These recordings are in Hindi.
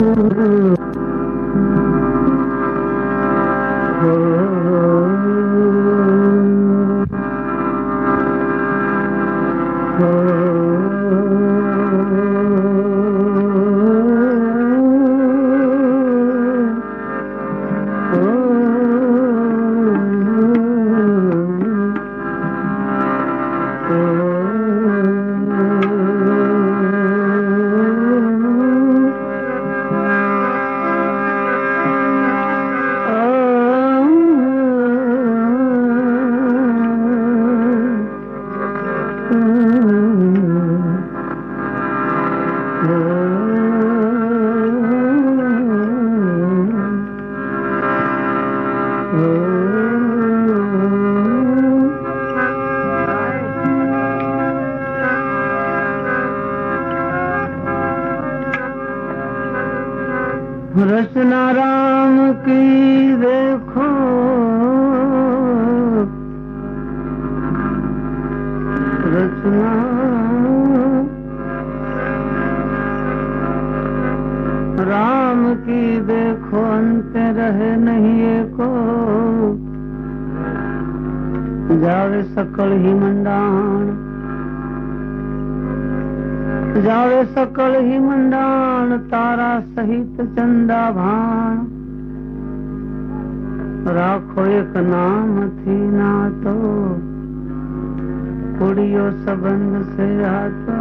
Mm-hmm. चंदा भाण राखो एक नाम थी ना तो कुड़ियो संबंध से आतो।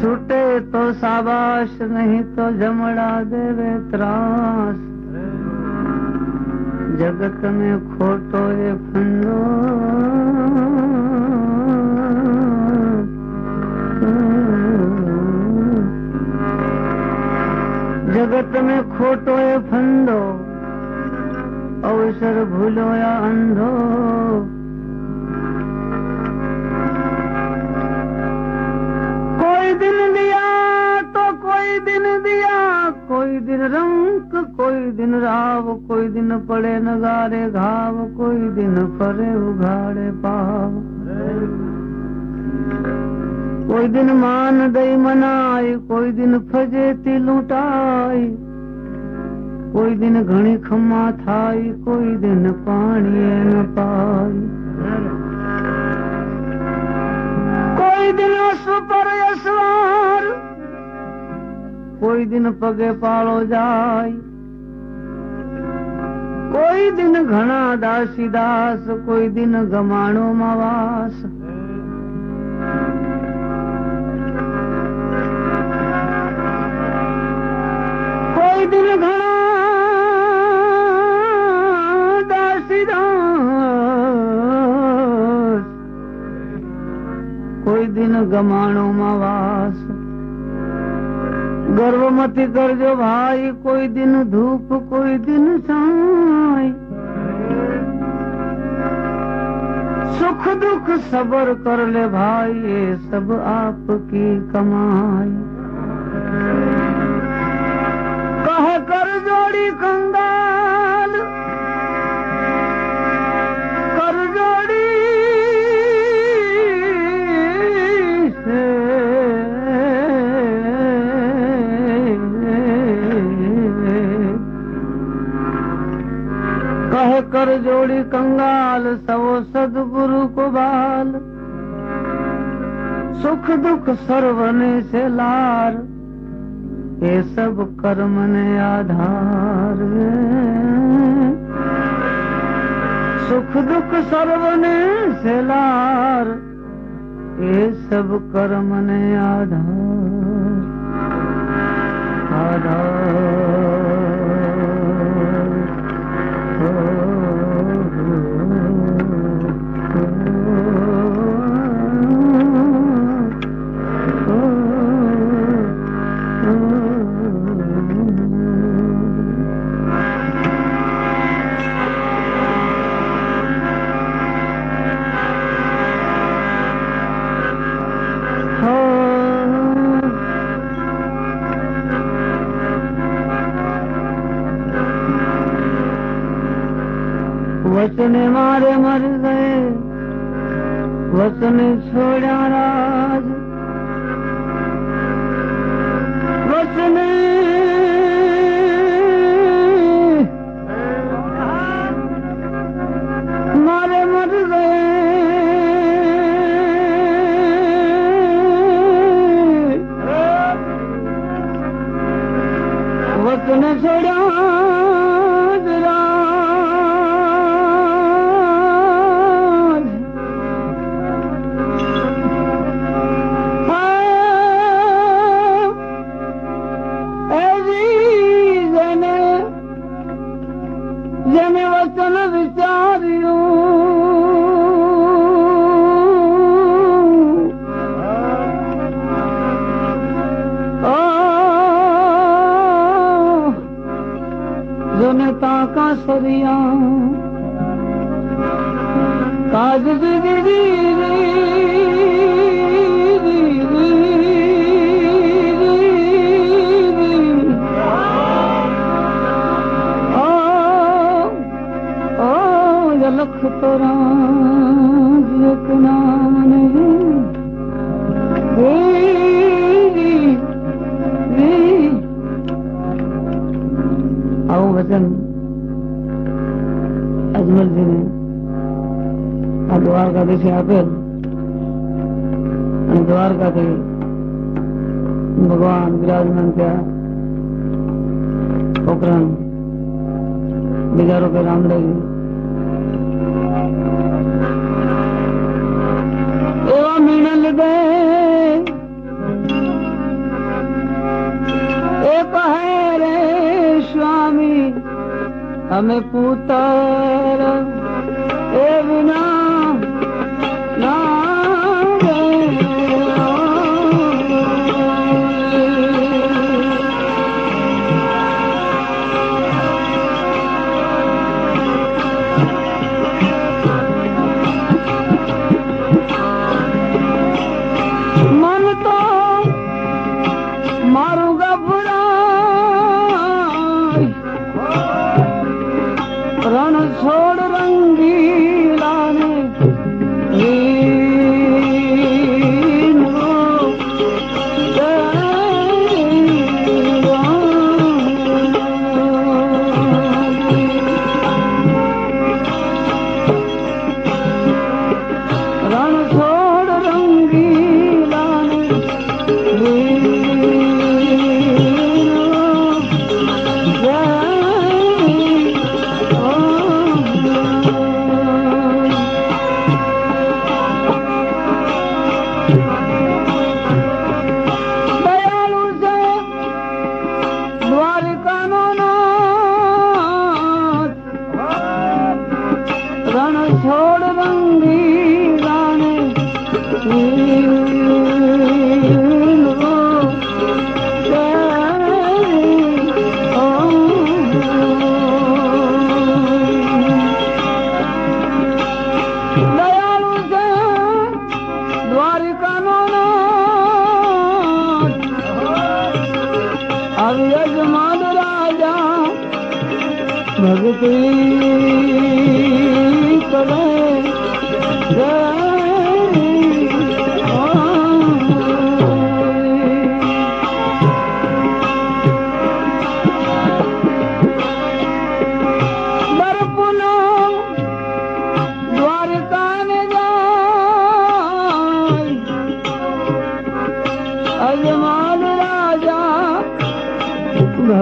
छूटे तो शाबाश, नहीं तो जमड़ा देवे त्रास। जगत में खोटो ये फंदो। जगत में खोटो ये फंदो, अवसर भूलो या अंधो। कोई दिन दिया तो कोई दिन दिया कोई दिन रंग कोई दिन राव, कोई दिन पड़े नगारे घाव, कोई दिन परे उघाड़े पाव। कोई दिन मान दई मनाई, कोई दिन फजे ती लुटाई कोई दिन घणी खम्मा थाई, कोई दिन पानी न पाई। कोई दिन अश्व पर कोई दिन पगे पालो जाय कोई दिन घना दासी दास कोई दिन गमाणो मवास कोई दिन घना दासी दास कोई दिन गमाणो मवास गर्व मत करजो भाई, कोई दिन धूप, कोई दिन साई सुख दुख सबर कर ले भाई, ये सब आपकी कमाई। सुख दुख सर्वने से लार, ये सब कर्म ने आधार। सुख दुख सर्वने से लार, ये सब कर्म ने आधार। वचन मारे मर गए वचन छोड़ा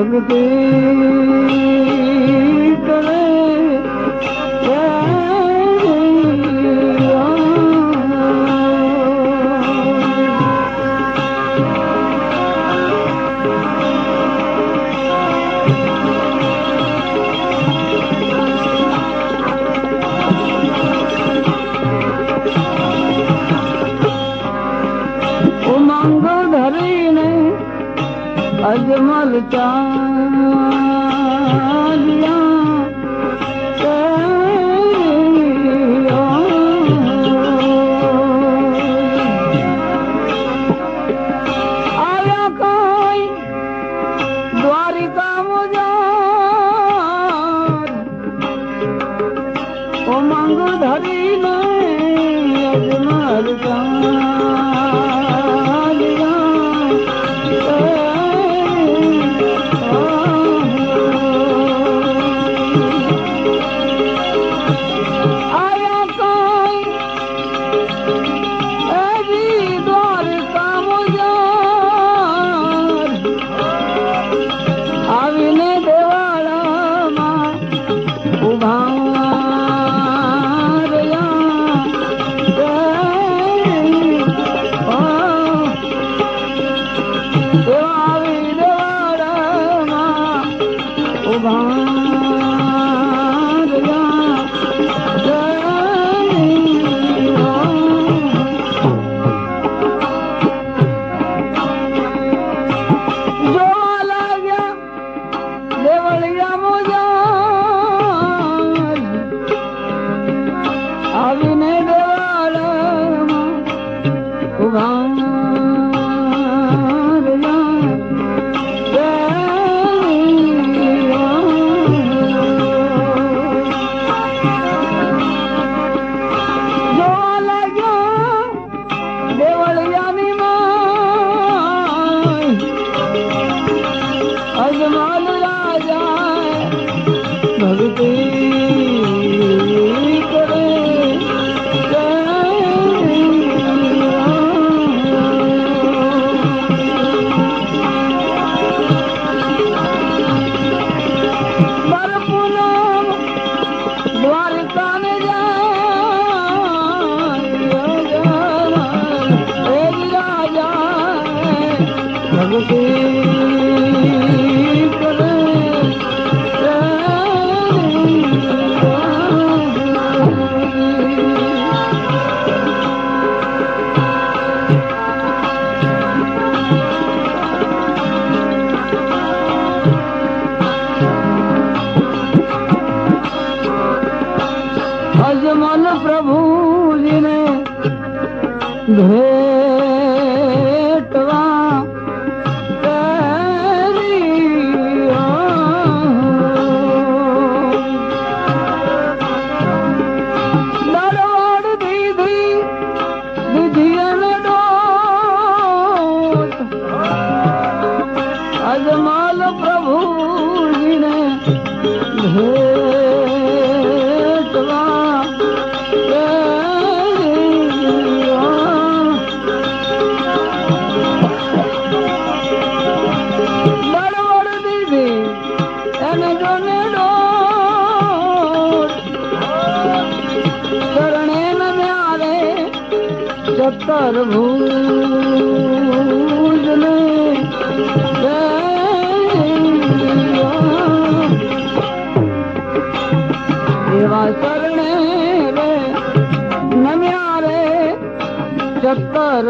লাগবে मर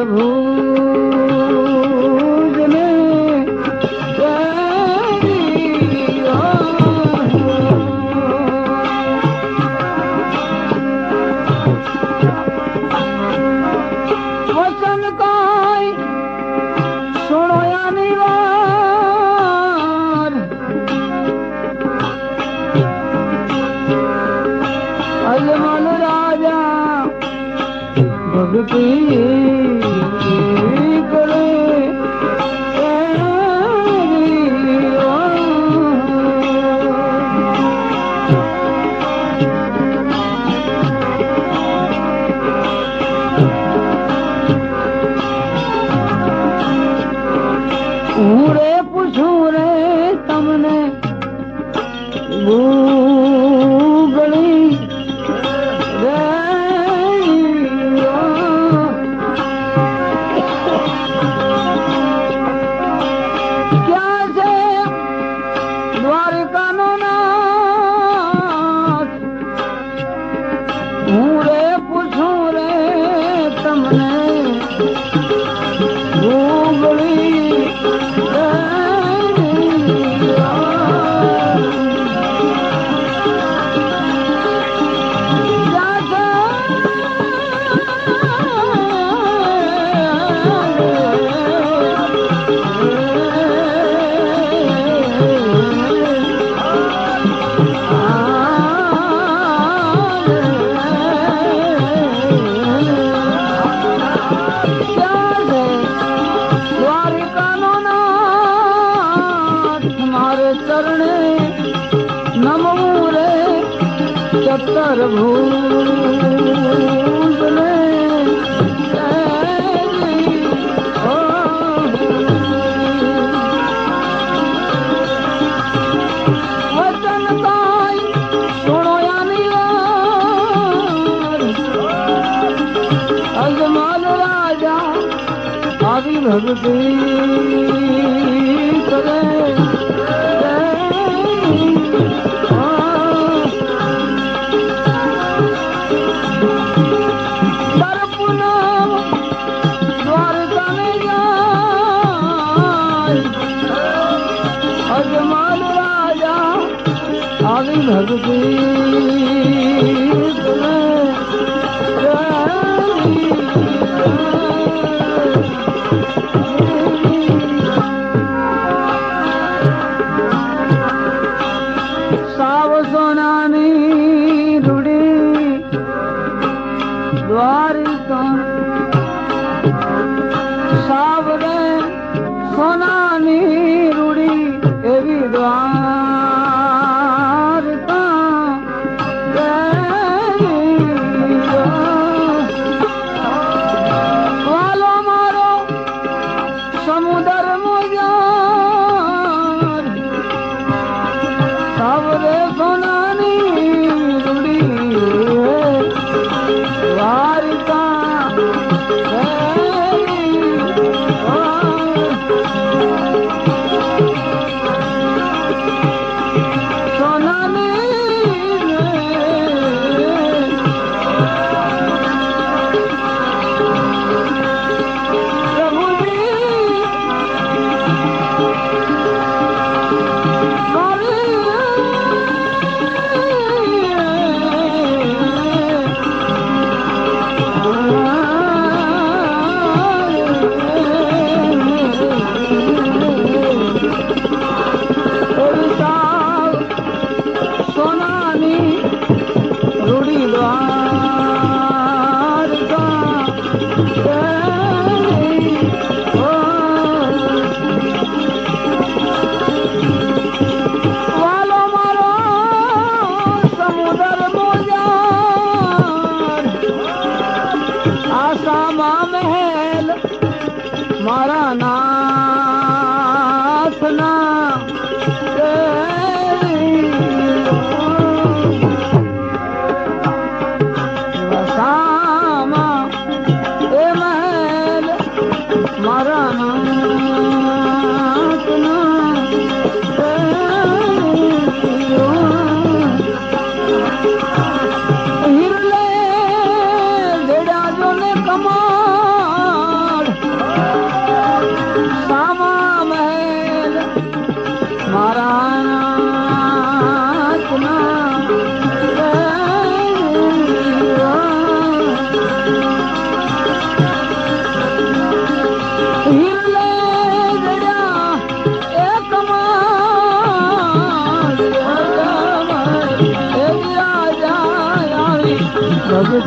प्रभु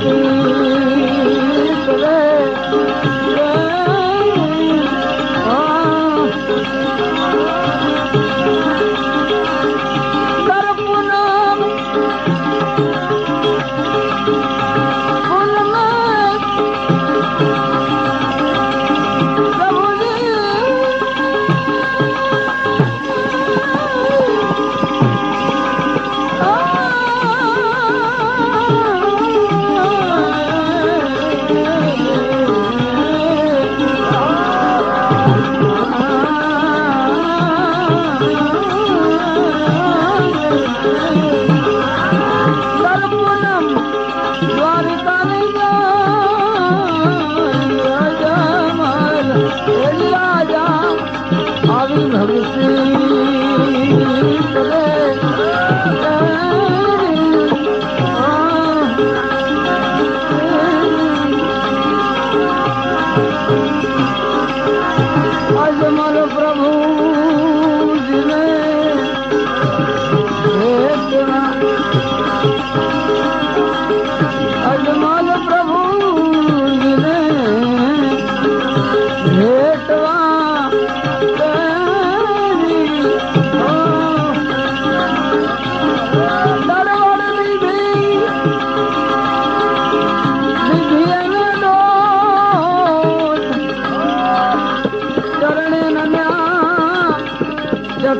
तू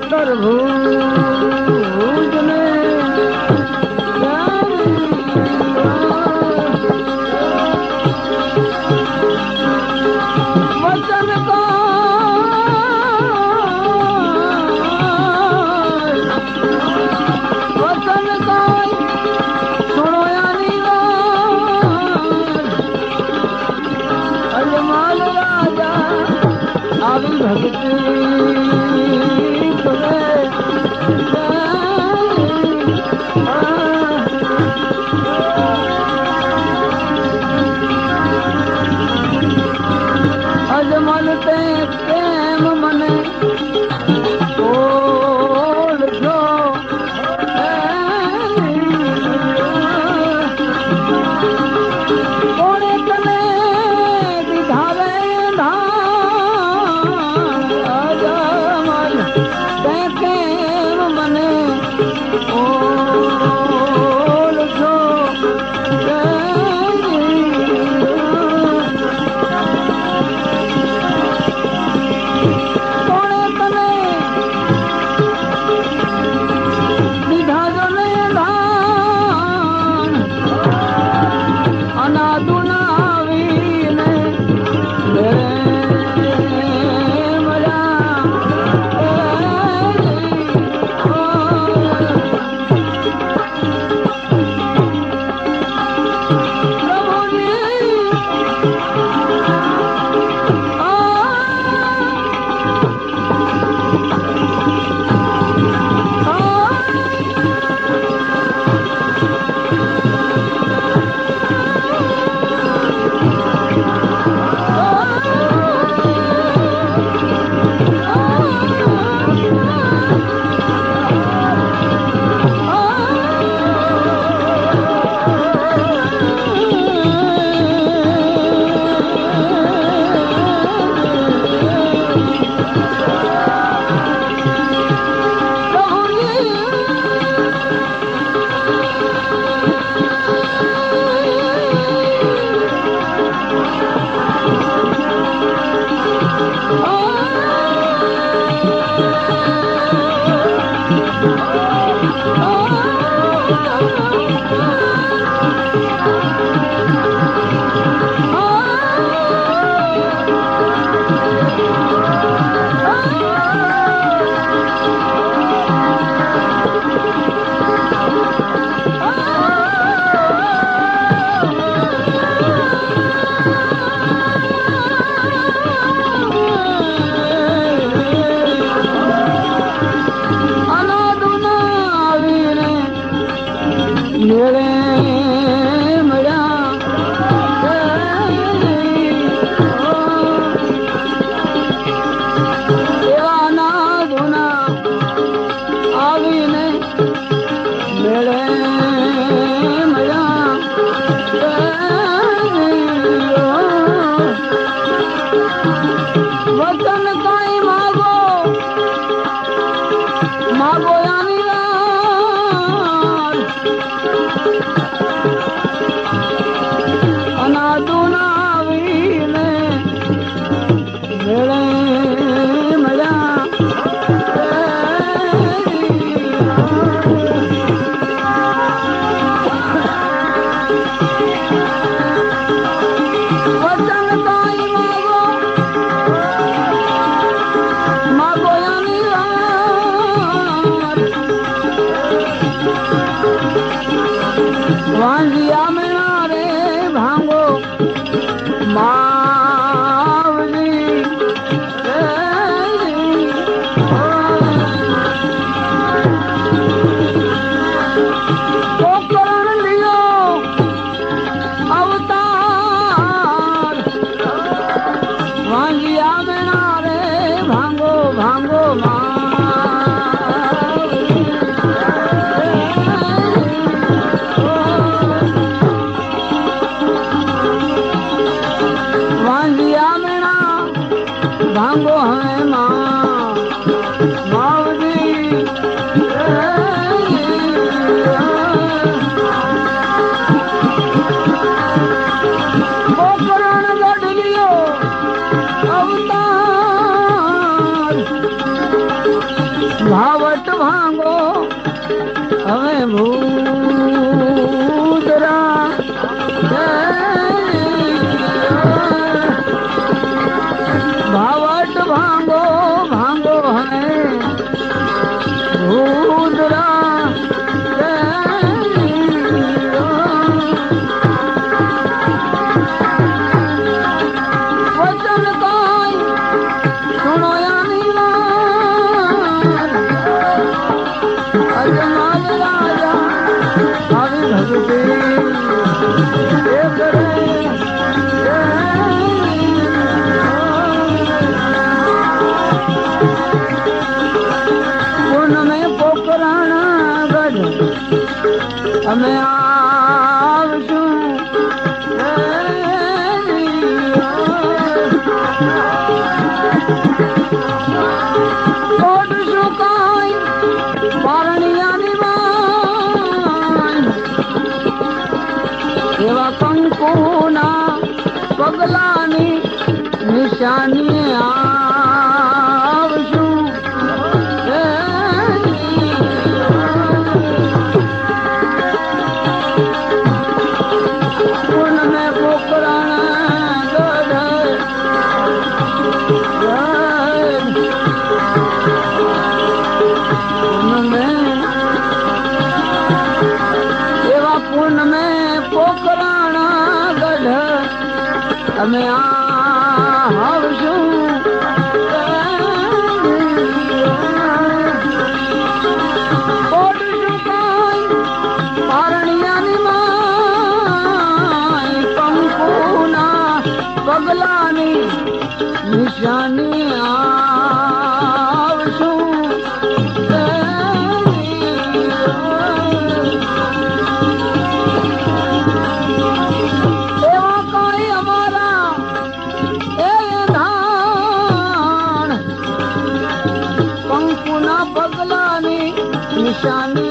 अंतर भूल olanlar અમે આવશું ઓડશું કાંઈ પારણિયાની એવા કંકુના પગલાની નિશાની આ निशानी